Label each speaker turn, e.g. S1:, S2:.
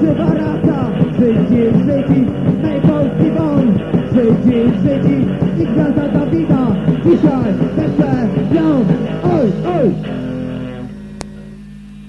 S1: żywa rasa Żydzi, Żydzi, najpolski won Żydzi, Żydzi i gwiazda Dawida. Dzisiaj wesze ją, oj, oj!